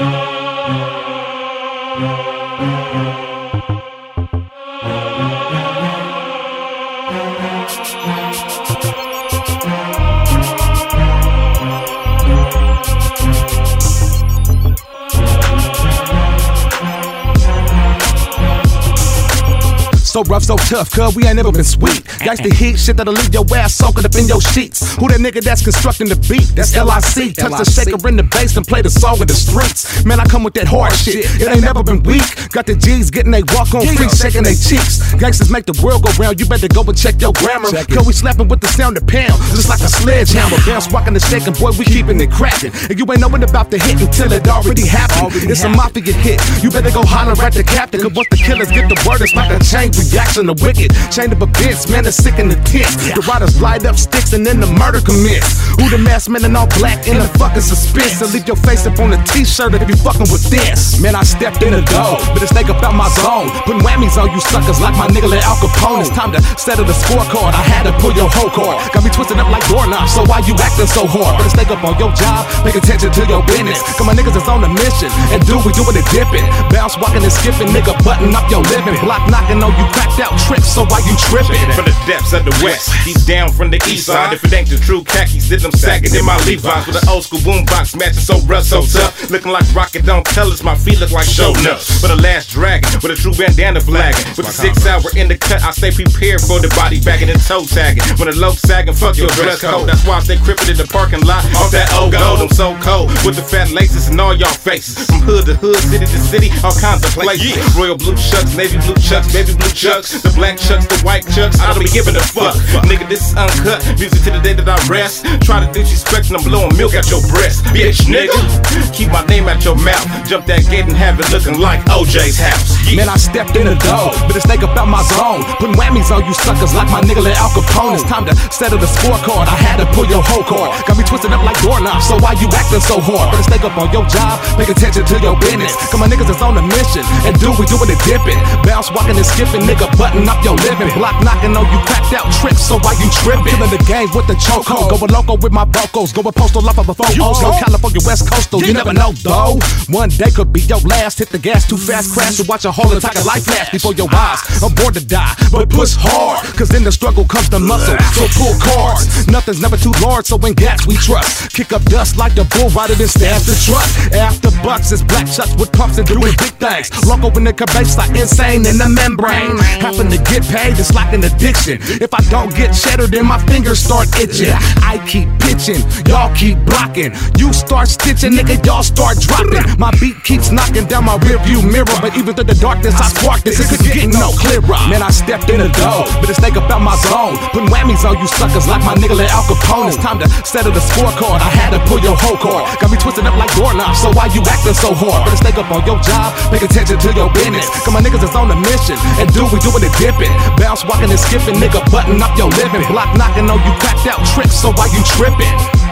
Lord. So rough, so tough, cuz we ain't never been sweet. Guys, the heat, shit that'll leave your ass soaking up in your sheets. Who that nigga that's constructing the beat? That's LIC. Touch the shaker in the bass and play the song in the streets. Man, I come with that hard shit. It ain't never been weak. Got the G's getting they walk on free, shaking they cheeks. Gangsters make the world go round. You better go and check your grammar. Cause we slapping with the sound of pound, just like a sledgehammer. Bounce walking the shaking, boy, we keeping it cracking. And you ain't knowing about the hit until it already happened. it's a mafia hit. You better go holler at the captain. Cause once the killers get the word, it's like a chain reaction to wicked. Chain of events, man, it's sick in the tents. The riders light up sticks and then the murder commits. Who the masked man in all black in the fucking suspense? And leave your face up on the t-shirt if you fucking with this. Man, I stepped in the door, but it's snake up out my zone. Putting whammies on you suckers like my nigga Lil Al Capone. It's time to settle the scorecard. I had to pull your whole card. Got me twisted up like doorknobs, so why you acting so hard? Better stay up on your job, pay attention to your business. Cause my niggas is on a mission, and do we doing it dipping. Bounce, walking and skipping, nigga, button up your living. Block knocking on you, cracked out trips, so why you tripping? From the depths of the west, he's down from the east side. If it ain't the true khakis, then I'm sagging in my Levi's with an old school boombox matching so rough, so tough. Looking like rocket, don't tell us my feet look like show nuts. For the last dragon, with a true bandana flagging. With the six hour in the cut, I stay prepared for the body bagging and toe tagging. When the low sagging, fuck your dress code. That's why I stay crippin' in the parking lot. Off that old gold, I'm so cold. With the fat laces and all y'all faces. From hood to hood, city to city, all kinds of places. Royal blue chucks, navy blue chucks, baby blue chucks. The black chucks, the white chucks. I don't be giving a fuck. Nigga, this is uncut. Music to the day that I rest. Try to disrespect and I'm blowing milk out your breast. Bitch, nigga. Keep my name out your mouth. Jump that gate and have it looking like OJ's house. Yeah. Man, I stepped in the door, but it's snake about my zone. Putting whammies on you suckers like my nigga Al Capone. It's time to settle the scorecard. I had to pull your whole card. Got me twisted up like doorknobs, so why you acting so hard? Better stay up on your job, pay attention to your business. Cause my niggas is on a mission, and do we doing it dipping. Bounce, walking and skipping, nigga, button up your living. Block knocking on you, cracked out trips, so why you tripping? Killing the game with the chokehold. Going loco with my vocals, going postal off of a phone. Also, California West Coastal, you never know though. One day could be your last. Hit the gas too fast, crash, and watch a whole entire life flash before your eyes. I'm born to die, but push hard, cause in the struggle comes the muscle. So pull cards. Nothing's never too large, so in gas we trust. Kick up dust like the bull rider, then stab the truck. After bucks is black shots with pumps and doing big things. Loco in the like insane in the membrane. Happen to get paid, it's like an addiction. If I don't get cheddar, then my fingers start itching. I keep pitching, y'all keep blocking. You start stitching, nigga, y'all start dropping. My beat keeps knocking down my rearview mirror, but even through the darkness, I spark this. It could get no clearer. Man, I stepped in the door, but it's snake about my zone. Putting whammies on you suckers like my nigga Al Capone. It's time to settle the scorecard. I had to pull your whole card. Got me twisted up like doorknobs, so why you acting so hard? Better stay up on your job, pay attention to your business. Cause my niggas is on a mission, and do we doing it dipping? Bounce, walking and skipping, nigga, button up your living. Block knocking on you, cracked out trips, so why you tripping?